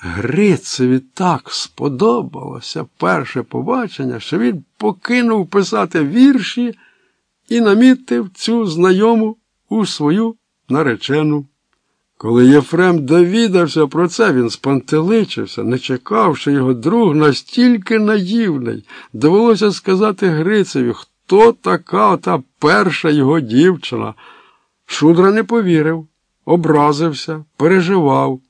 Грицеві так сподобалося перше побачення, що він покинув писати вірші і намітив цю знайому у свою наречену. Коли Єфрем довідався про це, він спантеличився, не чекав, що його друг настільки наївний. Довелося сказати Грицеві, хто така та перша його дівчина. Шудра не повірив, образився, переживав.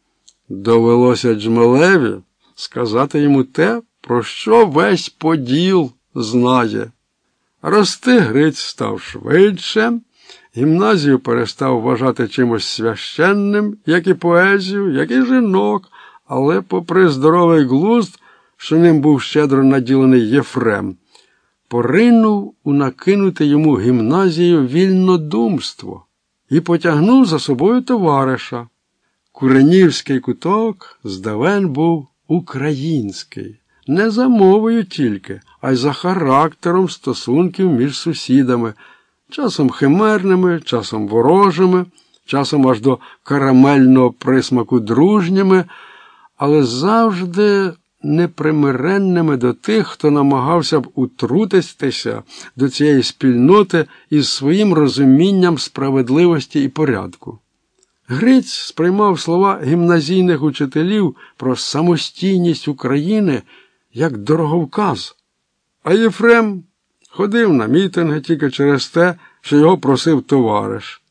Довелося Джмелеві сказати йому те, про що весь поділ знає. Рости Гриць став швидше, гімназію перестав вважати чимось священним, як і поезію, як і жінок, але, попри здоровий глузд, що ним був щедро наділений Єфрем, поринув у накинути йому гімназію вільнодумство і потягнув за собою товариша. Куренівський куток здавен був український, не за мовою тільки, а й за характером стосунків між сусідами, часом химерними, часом ворожими, часом аж до карамельного присмаку дружніми, але завжди непримиренними до тих, хто намагався б утрутитися до цієї спільноти із своїм розумінням справедливості і порядку. Гриць сприймав слова гімназійних учителів про самостійність України як дороговказ, а Єфрем ходив на мітинги тільки через те, що його просив товариш.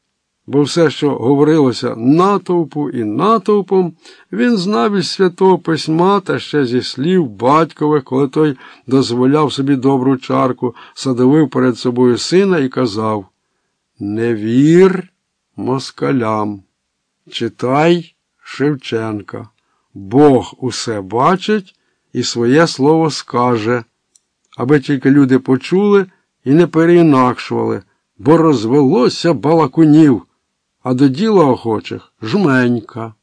Бо все, що говорилося натовпу і натовпом, він знав із святого письма та ще зі слів батькових, коли той дозволяв собі добру чарку, садовив перед собою сина і казав Не вір москалям. Читай Шевченка. Бог усе бачить і своє слово скаже, аби тільки люди почули і не переінакшували, бо розвелося балакунів, а до діла охочих жменька.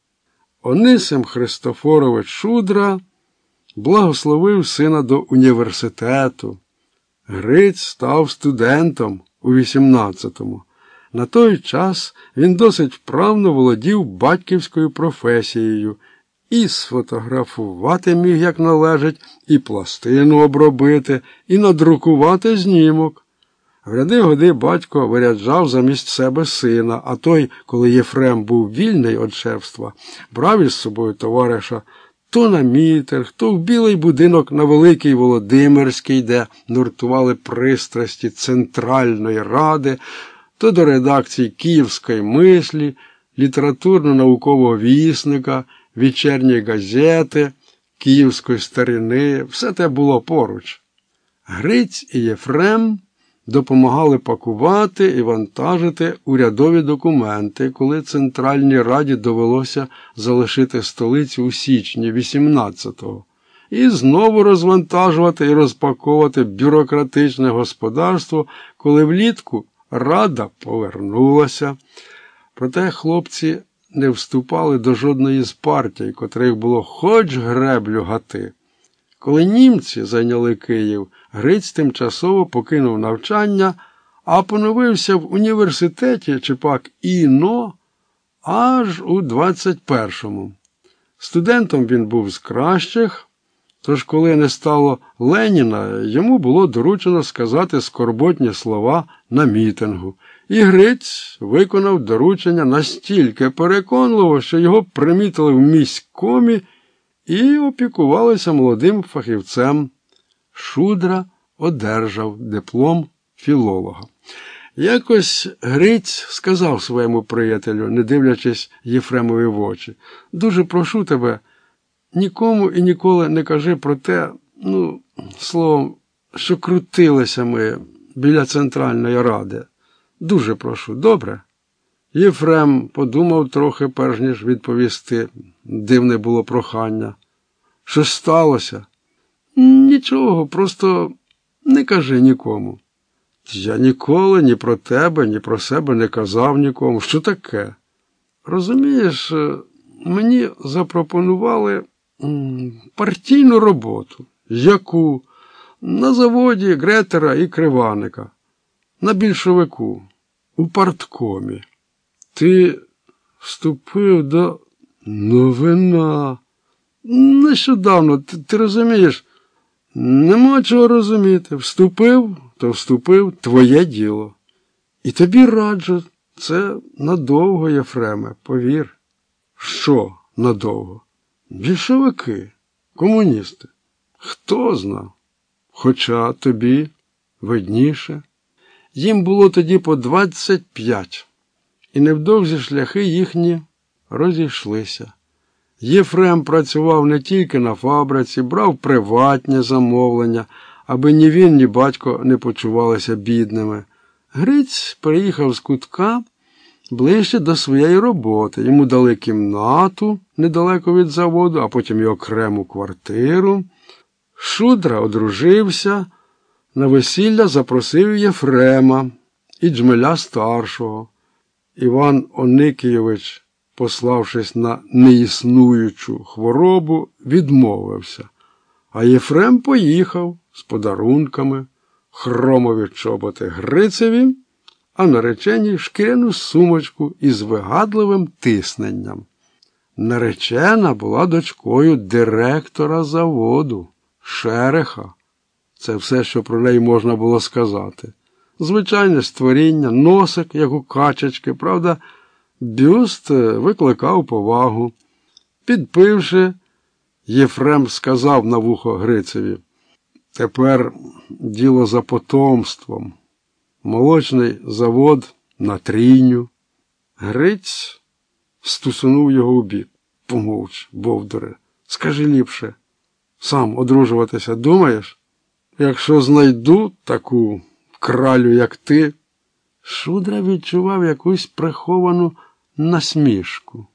Онисим Христофорович Шудра благословив сина до університету. Гриць став студентом у 18-му. На той час він досить вправно володів батьківською професією і сфотографувати міг, як належить, і пластину обробити, і надрукувати знімок. В ряди годи батько виряджав замість себе сина, а той, коли Єфрем був вільний від шефства, брав із собою товариша то на мітинг, то в білий будинок на Великий Володимирський, де нуртували пристрасті Центральної Ради то до редакції Київської мислі, літературно-наукового вісника, вечірньої газети, Київської старини, все те було поруч. Гриць і Єфрем допомагали пакувати і вантажити урядові документи, коли Центральній Раді довелося залишити столицю у січні 18-го. І знову розвантажувати і розпаковувати бюрократичне господарство, коли влітку Рада повернулася, проте хлопці не вступали до жодної з партій, котрих було хоч греблю гати. Коли німці зайняли Київ, Гриць тимчасово покинув навчання, а поновився в університеті чи пак іно аж у 21-му. Студентом він був з кращих. Тож, коли не стало Леніна, йому було доручено сказати скорботні слова на мітингу. І Гриць виконав доручення настільки переконливо, що його примітили в міськомі і опікувалися молодим фахівцем. Шудра одержав диплом філолога. Якось Гриць сказав своєму приятелю, не дивлячись Єфремові в очі, дуже прошу тебе. Нікому і ніколи не кажи про те, ну, словом, що крутилися ми біля Центральної Ради. Дуже прошу, добре? Єфрем подумав трохи, перш ніж відповісти. Дивне було прохання. Що сталося? Нічого, просто не кажи нікому. Я ніколи ні про тебе, ні про себе не казав нікому. Що таке? Розумієш, мені запропонували партійну роботу. Яку? На заводі Гретера і Криваника, на більшовику, у парткомі. Ти вступив до новина. Нещодавно, ти, ти розумієш, нема чого розуміти. Вступив, то вступив твоє діло. І тобі раджу, це надовго, Єфреме, повір. Що надовго? Більшовики, комуністи. Хто зна? Хоча тобі видніше. Їм було тоді по 25, і невдовзі шляхи їхні розійшлися. Єфрем працював не тільки на фабриці, брав приватні замовлення, аби ні він, ні батько не почувалися бідними. Гриць приїхав з кутка ближче до своєї роботи. Йому дали кімнату недалеко від заводу, а потім і окрему квартиру. Шудра одружився, на весілля запросив Єфрема і Джмеля старшого. Іван Оникійович, пославшись на неіснуючу хворобу, відмовився. А Єфрем поїхав з подарунками, хромові чоботи Грицеві, а нареченій шкіряну сумочку із вигадливим тисненням. Наречена була дочкою директора заводу, шереха. Це все, що про неї можна було сказати. Звичайне створіння, носик, як у качечки, правда, бюст викликав повагу. Підпивши, Єфрем сказав на вухо Грицеві. Тепер діло за потомством. Молочний завод на трійню. Гриць стусунув його у бік. Помовч, Бовдоре, скажи ліпше, сам одружуватися думаєш? Якщо знайду таку кралю, як ти, Шудра відчував якусь приховану насмішку.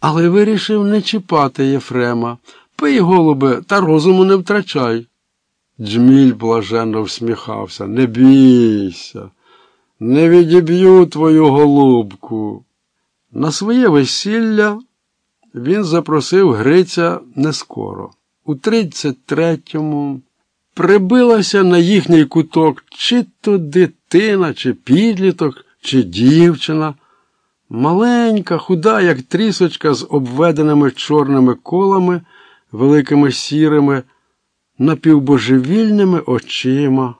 Але вирішив не чіпати Єфрема. Пий, голубе, та розуму не втрачай. Джміль блаженно всміхався. Не бійся, не відіб'ю твою голубку. На своє весілля він запросив Гриця не скоро. У 33-му прибилася на їхній куток чи то дитина, чи підліток, чи дівчина. Маленька, худа, як трісочка з обведеними чорними колами, великими сірими, напівбожевільними очима.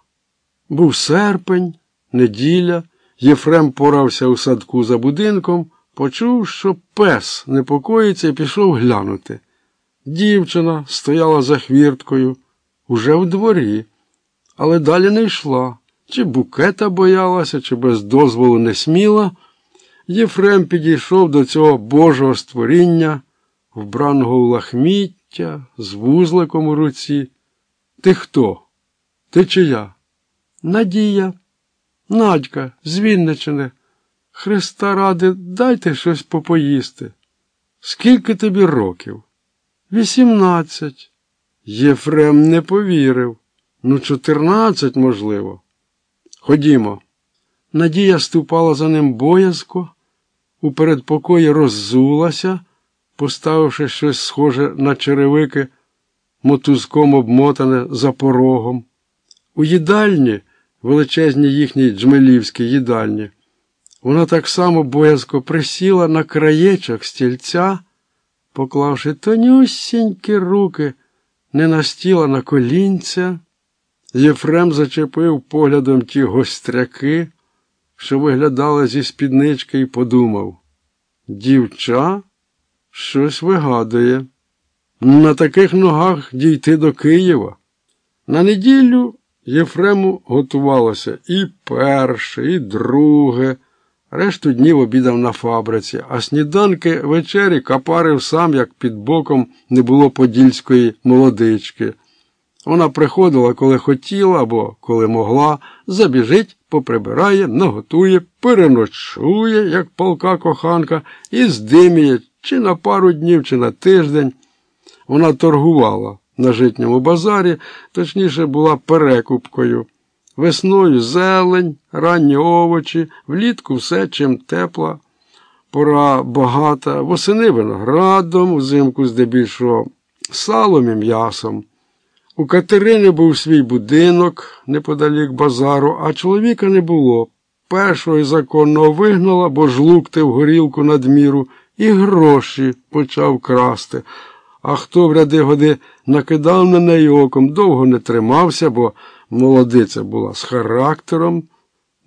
Був серпень, неділя, Єфрем порався у садку за будинком, почув, що пес непокоїться і пішов глянути. Дівчина стояла за хвірткою, уже в дворі, але далі не йшла. Чи букета боялася, чи без дозволу не сміла. Єфрем підійшов до цього Божого створіння, вбраного у лахміття, з вузликом у руці. Ти хто? Ти чия? Надія, Надька, з Вінничини. Христа ради, дайте щось попоїсти. Скільки тобі років? Вісімнадцять. Єфрем не повірив. Ну, чотирнадцять, можливо. Ходімо. Надія ступала за ним боязко, у передпокої роззулася, поставивши щось схоже на черевики, мотузком обмотане за порогом. У їдальні, величезній їхній джмелівській їдальні, вона так само боязко присіла на краєчок стільця, поклавши тонюсінькі руки не на стіл, а на колінця. Єфрем зачепив поглядом ті гостряки, що виглядали зі спіднички, і подумав дівча щось вигадує. На таких ногах дійти до Києва. На неділю Єфрему готувалося і перше, і друге. Решту днів обідав на фабриці, а сніданки вечері капарив сам, як під боком не було подільської молодички. Вона приходила, коли хотіла або коли могла, забіжить, поприбирає, наготує, переночує, як полка коханка, і здиміє чи на пару днів, чи на тиждень. Вона торгувала на житньому базарі, точніше, була перекупкою. Весною зелень, ранні овочі, влітку все чим тепла, пора багата, восени виноградом, взимку здебільшого салом і м'ясом. У Катерини був свій будинок неподалік базару, а чоловіка не було. Першого й законного вигнала, бо жлуктив горілку надміру і гроші почав красти. А хто в ряди годи накидав на неї оком, довго не тримався, бо молодиця була з характером,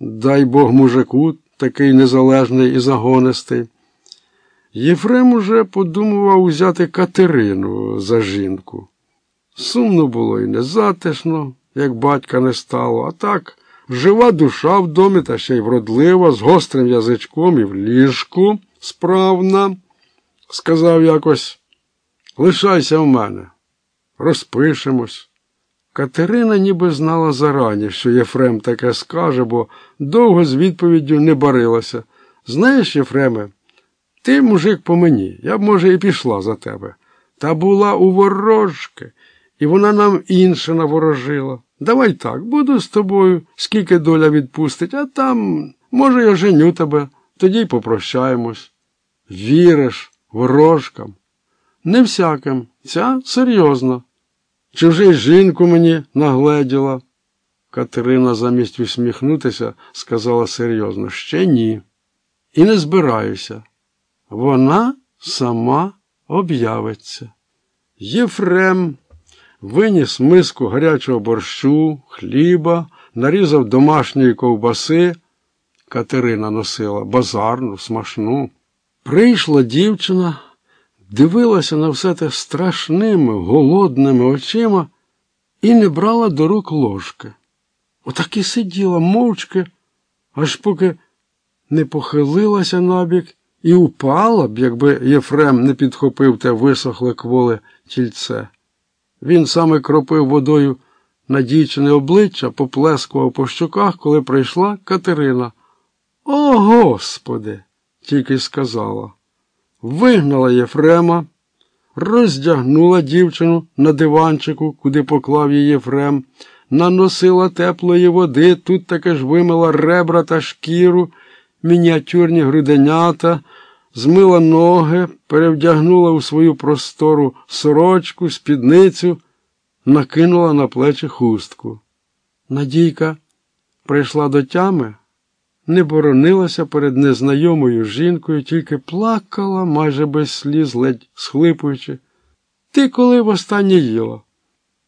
дай Бог мужику, такий незалежний і загонистий. Єфрем уже подумував узяти Катерину за жінку. Сумно було і незатишно, як батька не стало, а так жива душа в домі та ще й вродлива, з гострим язичком і в ліжку справна, сказав якось, лишайся в мене, розпишемось. Катерина ніби знала зарані, що Єфрем таке скаже, бо довго з відповіддю не барилася. Знаєш, Єфреме, ти мужик по мені, я б, може, і пішла за тебе. Та була у ворожки, і вона нам інше наворожила. Давай так, буду з тобою, скільки доля відпустить, а там, може, я женю тебе, тоді й попрощаємось. Віриш ворожкам? Не всяким, ця серйозно. Чи вже й жінку мені нагледіла? Катерина замість усміхнутися сказала серйозно, ще ні. І не збираюся. Вона сама об'явиться. Єфрем виніс миску гарячого борщу, хліба, нарізав домашньої ковбаси. Катерина носила базарну, смашну. Прийшла дівчина, дивилася на все те страшними, голодними очима і не брала до рук ложки. Отак і сиділа мовчки, аж поки не похилилася набік і упала б, якби Єфрем не підхопив те висохле кволе тільце. Він саме кропив водою на дівчине обличчя, поплескував по щоках, коли прийшла Катерина. О, Господи! тільки сказала. Вигнала Єфрема, роздягнула дівчину на диванчику, куди поклав її Єфрем, наносила теплої води, тут таки ж вимила ребра та шкіру, мініатюрні груденята, змила ноги, перевдягнула у свою простору сорочку, спідницю, накинула на плечі хустку. Надійка прийшла до тями не боронилася перед незнайомою жінкою, тільки плакала майже без сліз, ледь схлипуючи. Ти коли востаннє їла?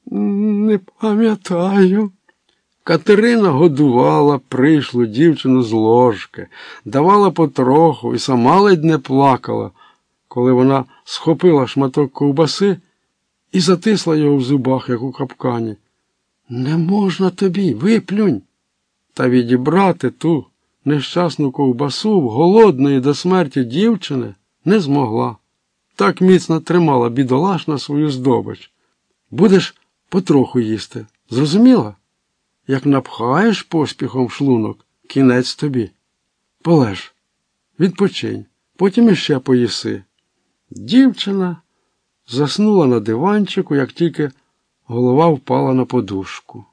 Не пам'ятаю. Катерина годувала прийшлу дівчину з ложки, давала потроху і сама ледь не плакала, коли вона схопила шматок ковбаси і затисла його в зубах, як у капкані. Не можна тобі, виплюнь, та відібрати ту нещасну ковбасу в голодної до смерті дівчини не змогла. Так міцно тримала бідолашна свою здобич. Будеш потроху їсти. Зрозуміла? Як напхаєш поспіхом шлунок, кінець тобі. Полеж, відпочинь, потім іще поїси. Дівчина заснула на диванчику, як тільки голова впала на подушку.